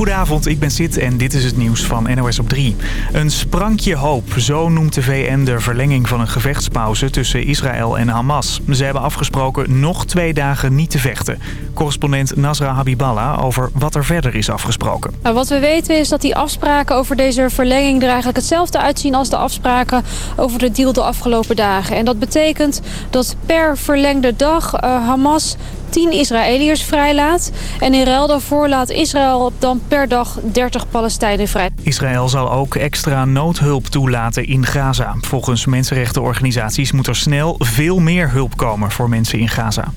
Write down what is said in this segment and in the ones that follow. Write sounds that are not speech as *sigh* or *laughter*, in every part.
Goedenavond, ik ben Sid en dit is het nieuws van NOS op 3. Een sprankje hoop, zo noemt de VN de verlenging van een gevechtspauze tussen Israël en Hamas. Ze hebben afgesproken nog twee dagen niet te vechten. Correspondent Nasra Habiballah over wat er verder is afgesproken. Nou, wat we weten is dat die afspraken over deze verlenging er eigenlijk hetzelfde uitzien als de afspraken over de deal de afgelopen dagen. En dat betekent dat per verlengde dag uh, Hamas 10 Israëliërs vrijlaat. En in ruil daarvoor laat Israël dan per dag 30 Palestijnen vrij. Israël zal ook extra noodhulp toelaten in Gaza. Volgens mensenrechtenorganisaties moet er snel veel meer hulp komen voor mensen in Gaza.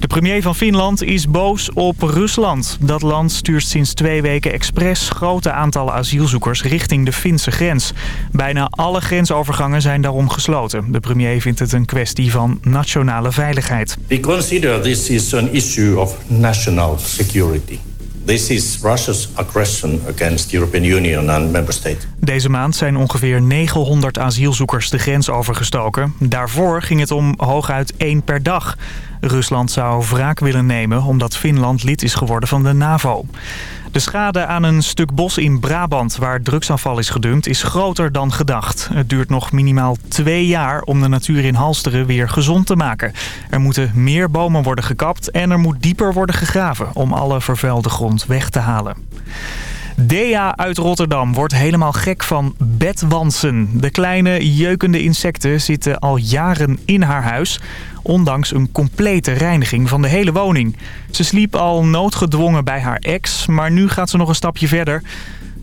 De premier van Finland is boos op Rusland. Dat land stuurt sinds twee weken expres grote aantallen asielzoekers richting de Finse grens. Bijna alle grensovergangen zijn daarom gesloten. De premier vindt het een kwestie van nationale veiligheid. We consider this is an issue of national security. This is Russia's aggression against the European Union and member states. Deze maand zijn ongeveer 900 asielzoekers de grens overgestoken. Daarvoor ging het om hooguit één per dag. Rusland zou wraak willen nemen omdat Finland lid is geworden van de NAVO. De schade aan een stuk bos in Brabant waar drugsafval is gedumpt is groter dan gedacht. Het duurt nog minimaal twee jaar om de natuur in Halsteren weer gezond te maken. Er moeten meer bomen worden gekapt en er moet dieper worden gegraven om alle vervuilde grond weg te halen. Dea uit Rotterdam wordt helemaal gek van bedwansen. De kleine jeukende insecten zitten al jaren in haar huis ondanks een complete reiniging van de hele woning. Ze sliep al noodgedwongen bij haar ex, maar nu gaat ze nog een stapje verder.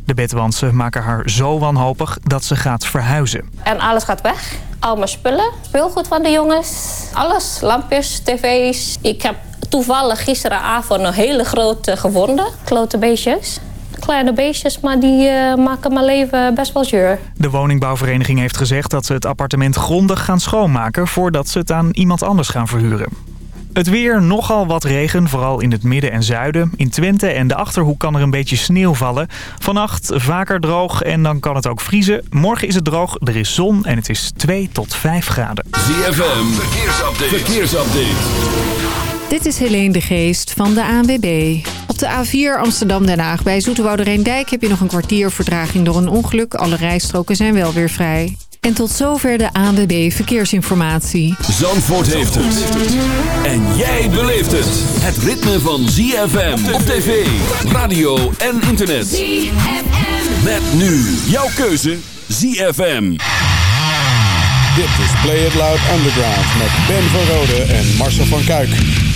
De bedwansen maken haar zo wanhopig dat ze gaat verhuizen. En alles gaat weg. Al mijn spullen, speelgoed van de jongens, alles, lampjes, tv's. Ik heb toevallig gisteravond een hele grote gevonden, klote beestjes kleine beestjes, maar die uh, maken mijn leven best wel zuur. De woningbouwvereniging heeft gezegd dat ze het appartement grondig gaan schoonmaken... voordat ze het aan iemand anders gaan verhuren. Het weer, nogal wat regen, vooral in het midden en zuiden. In Twente en de Achterhoek kan er een beetje sneeuw vallen. Vannacht vaker droog en dan kan het ook vriezen. Morgen is het droog, er is zon en het is 2 tot 5 graden. ZFM, verkeersupdate. verkeersupdate. Dit is Helene de Geest van de ANWB. Op de A4 Amsterdam-Den Haag bij Zoeterwoude Rijndijk heb je nog een kwartier vertraging door een ongeluk. Alle rijstroken zijn wel weer vrij. En tot zover de ANWB Verkeersinformatie. Zandvoort heeft het. En jij beleeft het. Het ritme van ZFM op tv, radio en internet. ZFM. Met nu jouw keuze ZFM. Dit is Play It Loud Underground met Ben van Rode en Marcel van Kuik.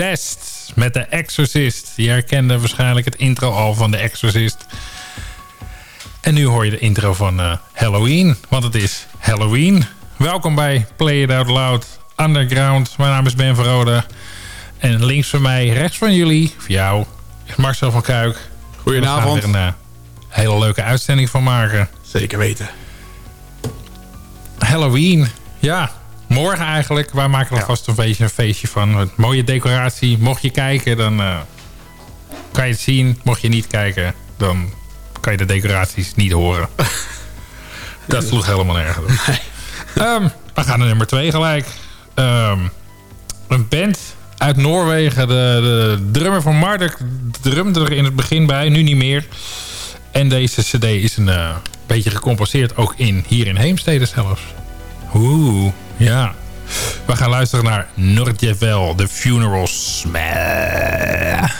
Possessed met The Exorcist. Je herkende waarschijnlijk het intro al van The Exorcist. En nu hoor je de intro van uh, Halloween, want het is Halloween. Welkom bij Play It Out Loud Underground. Mijn naam is Ben Verrode. En links van mij, rechts van jullie, voor jou, is Marcel van Kuik. Goedenavond. We gaan er een uh, hele leuke uitzending van maken. Zeker weten. Halloween, ja, morgen eigenlijk. Wij maken er vast een beetje een feestje van. Mooie decoratie. Mocht je kijken, dan uh, kan je het zien. Mocht je niet kijken, dan kan je de decoraties niet horen. *laughs* Dat sloeg helemaal nergens op. Nee. Um, we gaan naar nummer 2 gelijk. Um, een band uit Noorwegen. De, de drummer van Marduk drumde er in het begin bij. Nu niet meer. En deze cd is een uh, beetje gecomposeerd. Ook in, hier in Heemstede zelfs. Oeh, ja. We gaan luisteren naar Nordjevel, The Funeral Smell.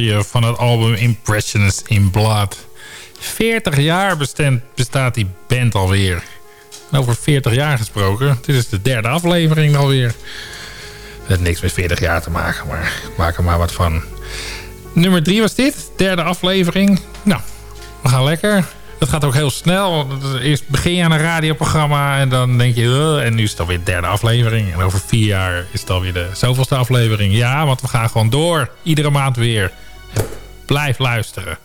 Van het album Impressions in Blood. 40 jaar bestaat die band alweer. Over 40 jaar gesproken. Dit is de derde aflevering alweer. Het heeft niks met 40 jaar te maken, maar maak er maar wat van. Nummer 3 was dit, derde aflevering. Nou, we gaan lekker. Het gaat ook heel snel. Eerst begin je aan een radioprogramma en dan denk je... en nu is het alweer de derde aflevering. En over vier jaar is het alweer de zoveelste aflevering. Ja, want we gaan gewoon door. Iedere maand weer. Blijf luisteren.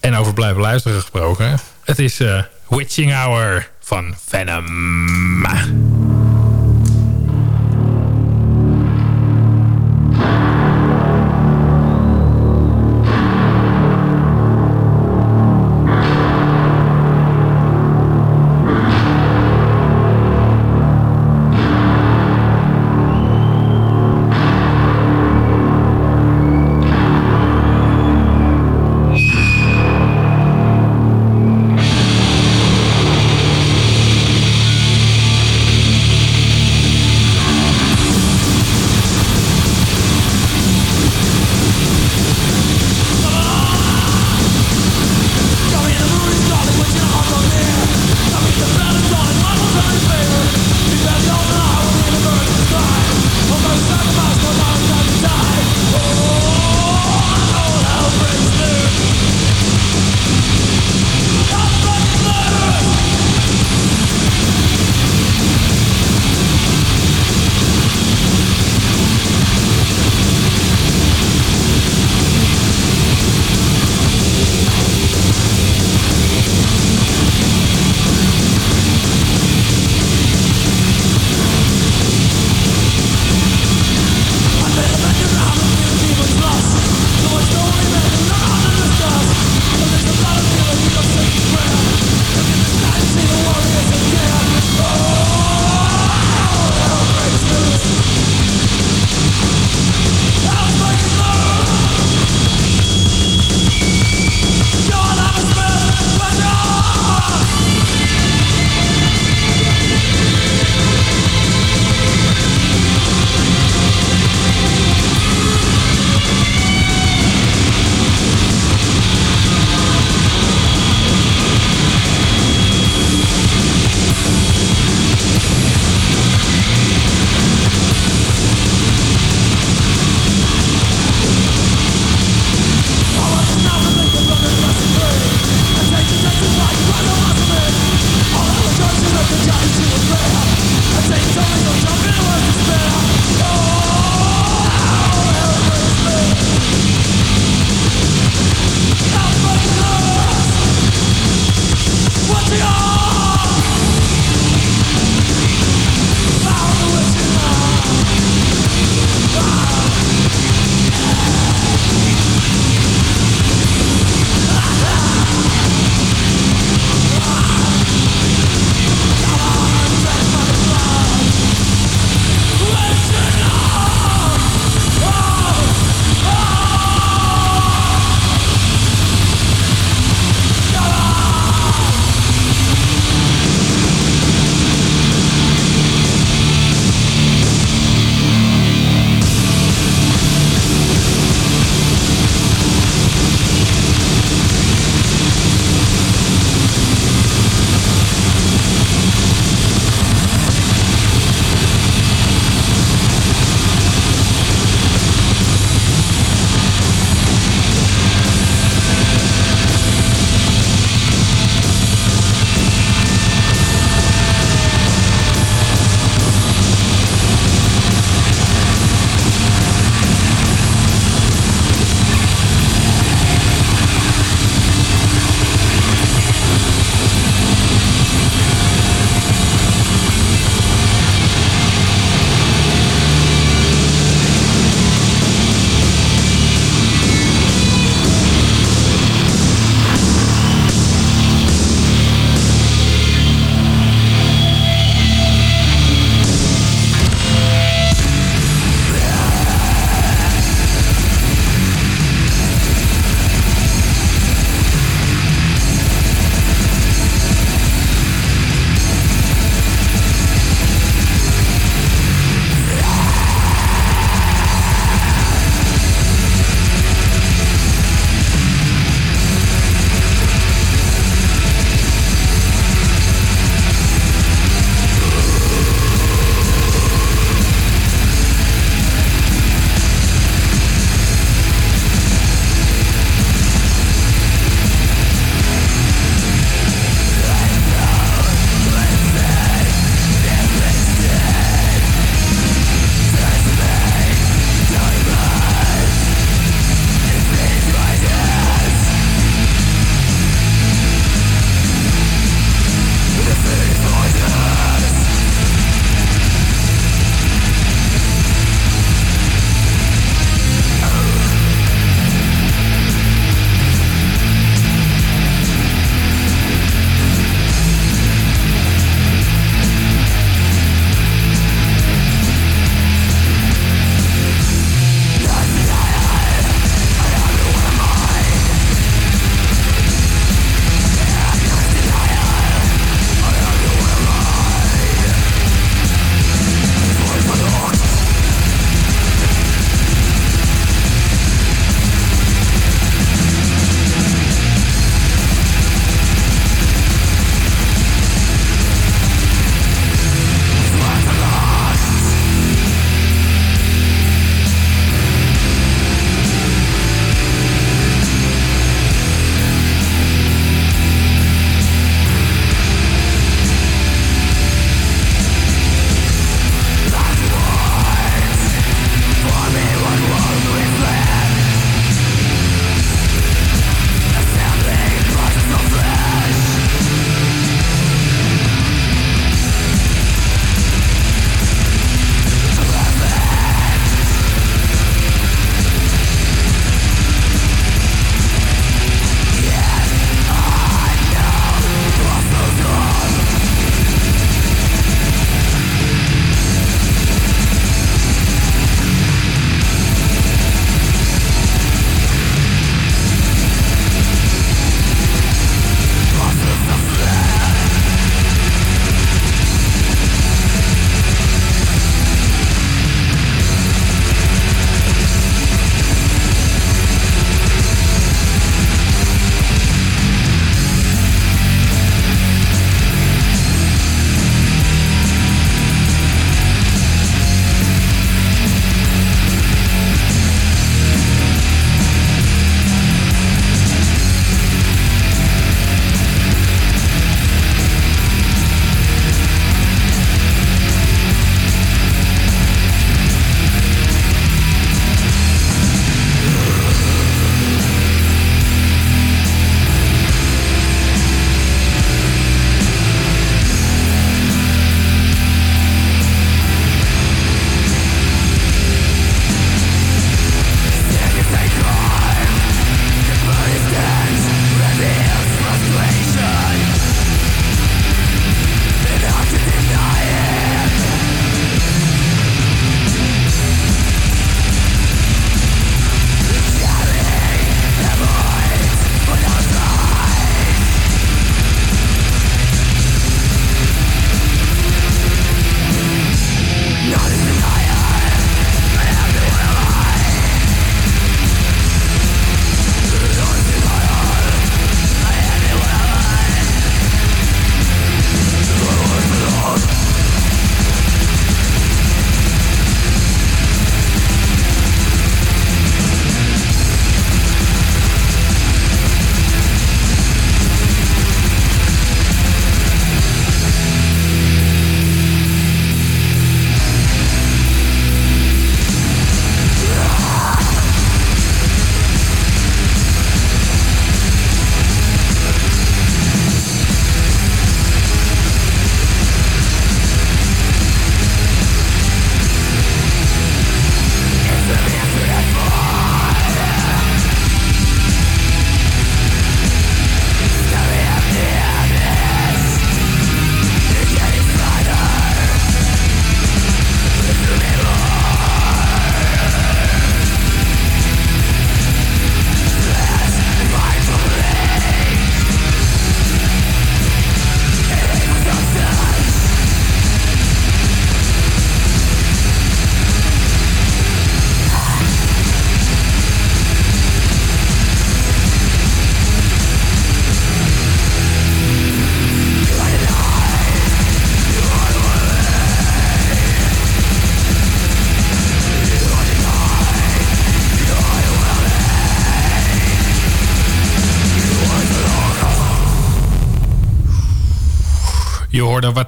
En over blijven luisteren gesproken. Het is uh, Witching Hour van Venom.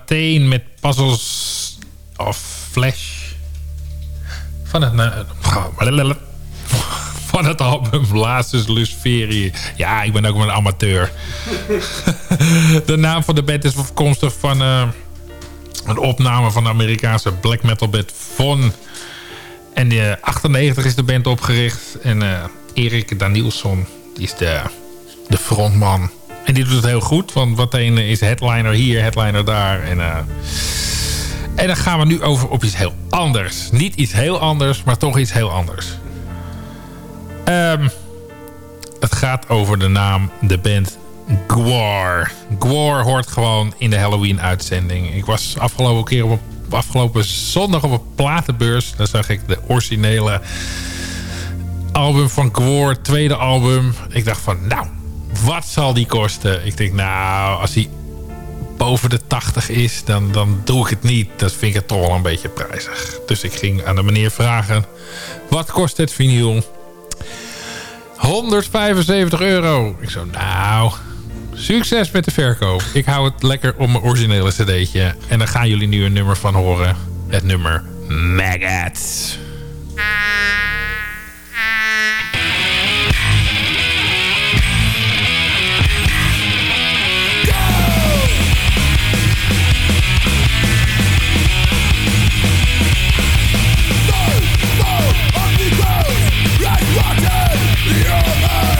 Wateen met Puzzles of Flash. Van het, van het album Blazus Luciferie. Ja, ik ben ook een amateur. *laughs* de naam van de band is afkomstig van uh, een opname van de Amerikaanse black metal band Von. En in 98 is de band opgericht. En uh, Erik Danielsson die is de, de frontman. En die doet het heel goed. Want wat een is headliner hier, headliner daar. En, uh, en dan gaan we nu over op iets heel anders. Niet iets heel anders, maar toch iets heel anders. Um, het gaat over de naam, de band Gwar. Gwar hoort gewoon in de Halloween-uitzending. Ik was afgelopen keer op afgelopen zondag op een platenbeurs. Daar zag ik de originele album van Gwar, tweede album. Ik dacht van, nou, wat zal die kosten? Ik denk, nou, als die boven de 80 is, dan, dan doe ik het niet. Dat vind ik het toch wel een beetje prijzig. Dus ik ging aan de meneer vragen, wat kost het vinyl? 175 euro. Ik zo, nou, succes met de verkoop. Ik hou het lekker op mijn originele cd'tje. En dan gaan jullie nu een nummer van horen. Het nummer Maggots.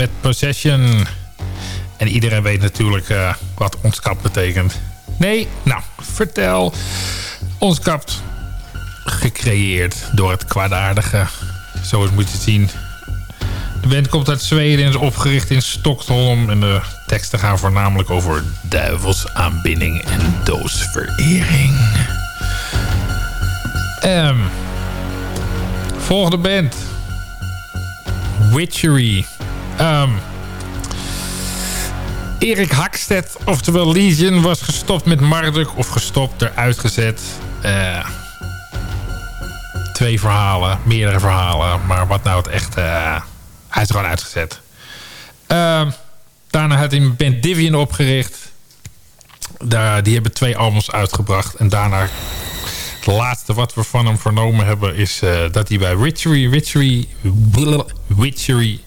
met Possession. En iedereen weet natuurlijk uh, wat ontskapt betekent. Nee, nou, vertel. Ontskapt. Gecreëerd door het kwaadaardige. Zo moet je zien. De band komt uit Zweden en is opgericht in Stockholm. En de teksten gaan voornamelijk over duivelsaanbidding en doosverering. Um, volgende band. Witchery. Um, Erik Hakstedt, oftewel Legion, was gestopt met Marduk. Of gestopt, eruit gezet. Uh, twee verhalen, meerdere verhalen. Maar wat nou het echt... Uh, hij is gewoon uitgezet. Uh, daarna had hij een band Divian opgericht. Daar, die hebben twee albums uitgebracht. En daarna... Het laatste wat we van hem vernomen hebben... is uh, dat hij bij Witchery... Witchery... Witchery...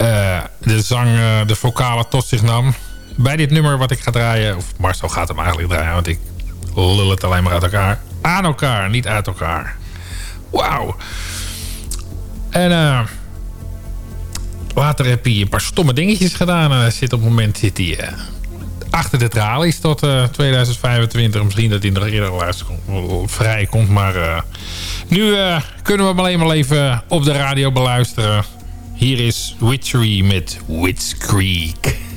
Uh, de zang, uh, de vocalen tot zich nam. Bij dit nummer wat ik ga draaien... Of Marcel gaat hem eigenlijk draaien... Want ik lul het alleen maar uit elkaar. Aan elkaar, niet uit elkaar. Wauw. En... Uh, Later heb hij een paar stomme dingetjes gedaan. En zit op het moment zit hij, achter de tralies tot uh, 2025. Misschien dat hij nog eerder vrij komt. Maar nu kunnen we hem alleen maar even op de radio beluisteren. Hier is Witchery met Wits Creek.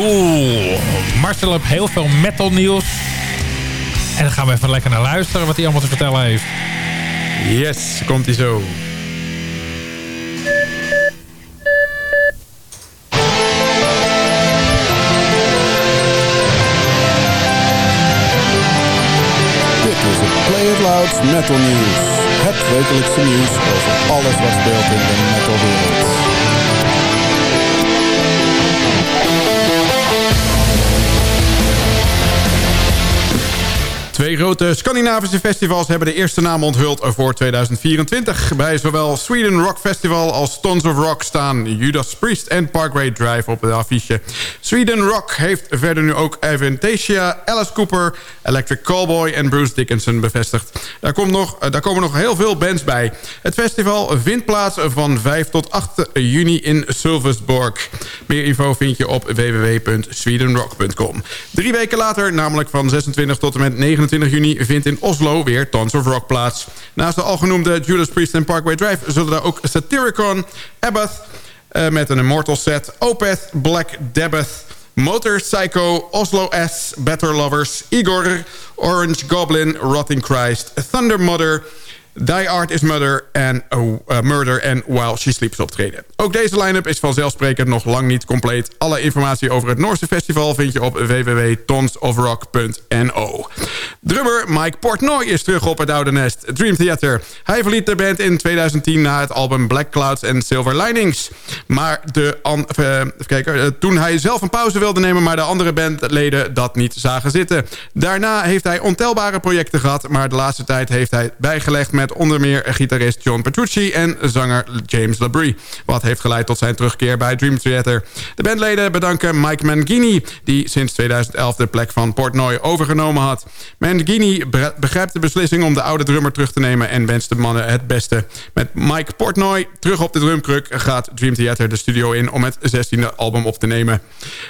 Ghoul. Marcel heeft heel veel metal nieuws. En dan gaan we even lekker naar luisteren wat hij allemaal te vertellen heeft. Yes, komt hij zo. Dit is het Play It Loud Metal News. Het wekelijkse nieuws over alles wat speelt in de metalwereld. Twee grote Scandinavische festivals hebben de eerste naam onthuld voor 2024. Bij zowel Sweden Rock Festival als Tons of Rock staan Judas Priest en Parkway Drive op de affiche. Sweden Rock heeft verder nu ook Avantasia, Alice Cooper, Electric Callboy en Bruce Dickinson bevestigd. Daar, komt nog, eh, daar komen nog heel veel bands bij. Het festival vindt plaats van 5 tot 8 juni in Sylvesborg. Meer info vind je op www.swedenrock.com. Drie weken later, namelijk van 26 tot en met 29 juni vindt in Oslo weer Tons of Rock plaats. Naast de algenoemde Judas Priest en Parkway Drive... zullen daar ook Satyricon, Abath uh, met een Immortal set... Opeth, Black Debbath, Motor Psycho, Oslo S, Better Lovers... Igor, Orange Goblin, Rotting Christ, Thunder Mother... Die Art is Mother en uh, Murder en While She Sleeps optreden. Ook deze line-up is vanzelfsprekend nog lang niet compleet. Alle informatie over het Noorse festival vind je op www.tonsofrock.no. Drummer Mike Portnoy is terug op het oude nest, Dream Theater. Hij verliet de band in 2010 na het album Black Clouds and Silver Linings. Maar de uh, kijken, toen hij zelf een pauze wilde nemen... maar de andere bandleden dat niet zagen zitten. Daarna heeft hij ontelbare projecten gehad... maar de laatste tijd heeft hij bijgelegd met onder meer gitarist John Petrucci en zanger James LaBrie. Wat heeft geleid tot zijn terugkeer bij Dream Theater. De bandleden bedanken Mike Mangini, die sinds 2011 de plek van Portnoy overgenomen had. Mangini begrijpt de beslissing om de oude drummer terug te nemen en wenst de mannen het beste. Met Mike Portnoy terug op de drumkruk gaat Dream Theater de studio in om het 16e album op te nemen.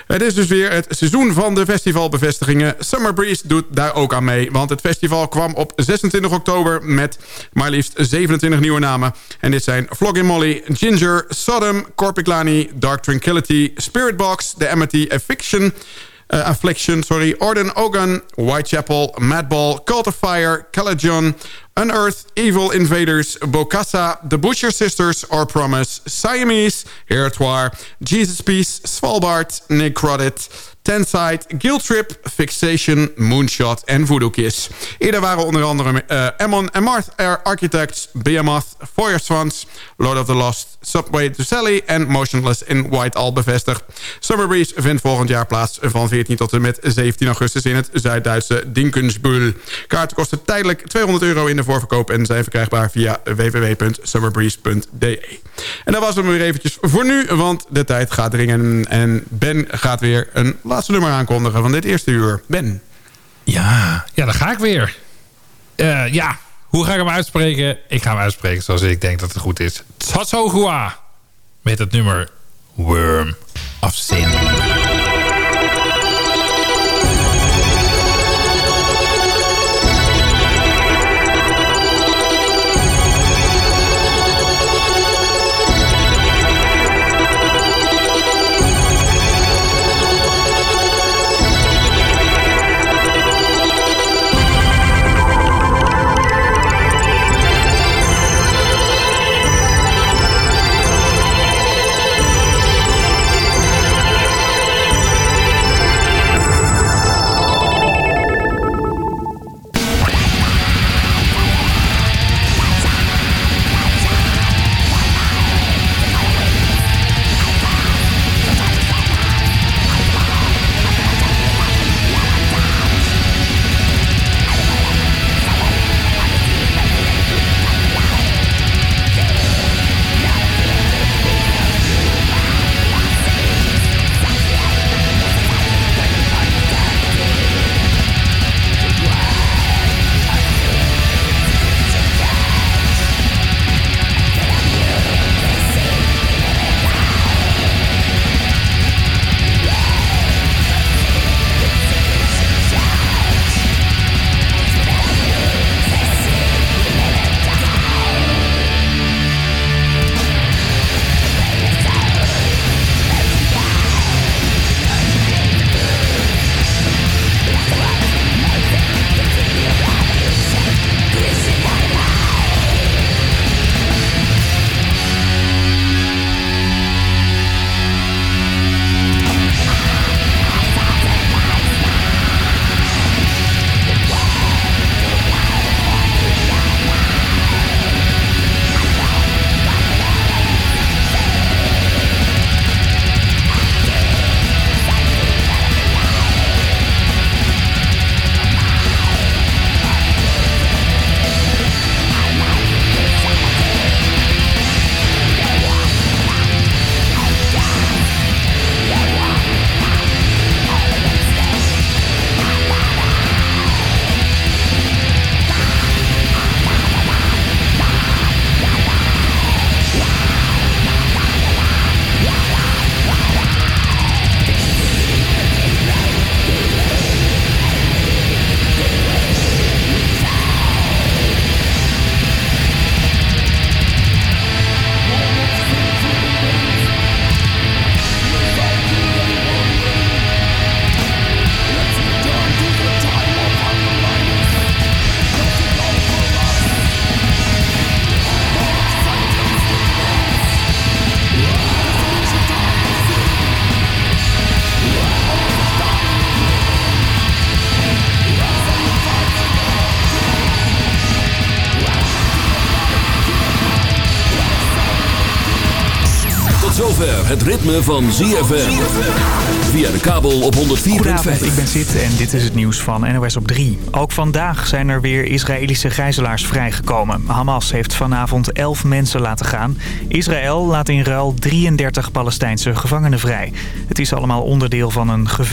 Het is dus weer het seizoen van de festivalbevestigingen. Summer Breeze doet daar ook aan mee, want het festival kwam op 26 oktober met maar liefst 27 nieuwe namen. En dit zijn Flogging Molly, Ginger, Sodom, Corpiclani, Dark Tranquility, Spiritbox, The Amity Affliction... Uh, Affliction, sorry, Orden Ogun, Whitechapel, Madball, Cult of Fire, Calajon, Unearthed, Evil Invaders, Bokassa, The Butcher Sisters, Or Promise, Siamese, Heretoire, Jesus Peace, Svalbard, Necrotic, Tenside, Guilt Trip, Fixation, Moonshot en Voodoo Kiss. Eerder waren onder andere uh, Ammon en Marth Air Architects, Behemoth, Foyer Swans, Lord of the Lost, Subway to Sally en Motionless in White al bevestigd. Summer Breeze vindt volgend jaar plaats van 14 tot en met 17 augustus in het Zuid-Duitse Dinkensbühl. Kaarten kosten tijdelijk 200 euro in de voorverkoop en zijn verkrijgbaar via www.summerbreeze.de. En dat was hem weer eventjes voor nu, want de tijd gaat dringen en Ben gaat weer een laatste nummer aankondigen van dit eerste uur. Ben. Ja, ja dan ga ik weer. Uh, ja, hoe ga ik hem uitspreken? Ik ga hem uitspreken zoals ik denk dat het goed is. Tsatsogua. Met het nummer Worm of Sin. Ritme van ZFM. Via de kabel op 104.5. Goedenavond, ik ben Sid en dit is het nieuws van NOS op 3. Ook vandaag zijn er weer Israëlische gijzelaars vrijgekomen. Hamas heeft vanavond 11 mensen laten gaan. Israël laat in ruil 33 Palestijnse gevangenen vrij. Het is allemaal onderdeel van een gevecht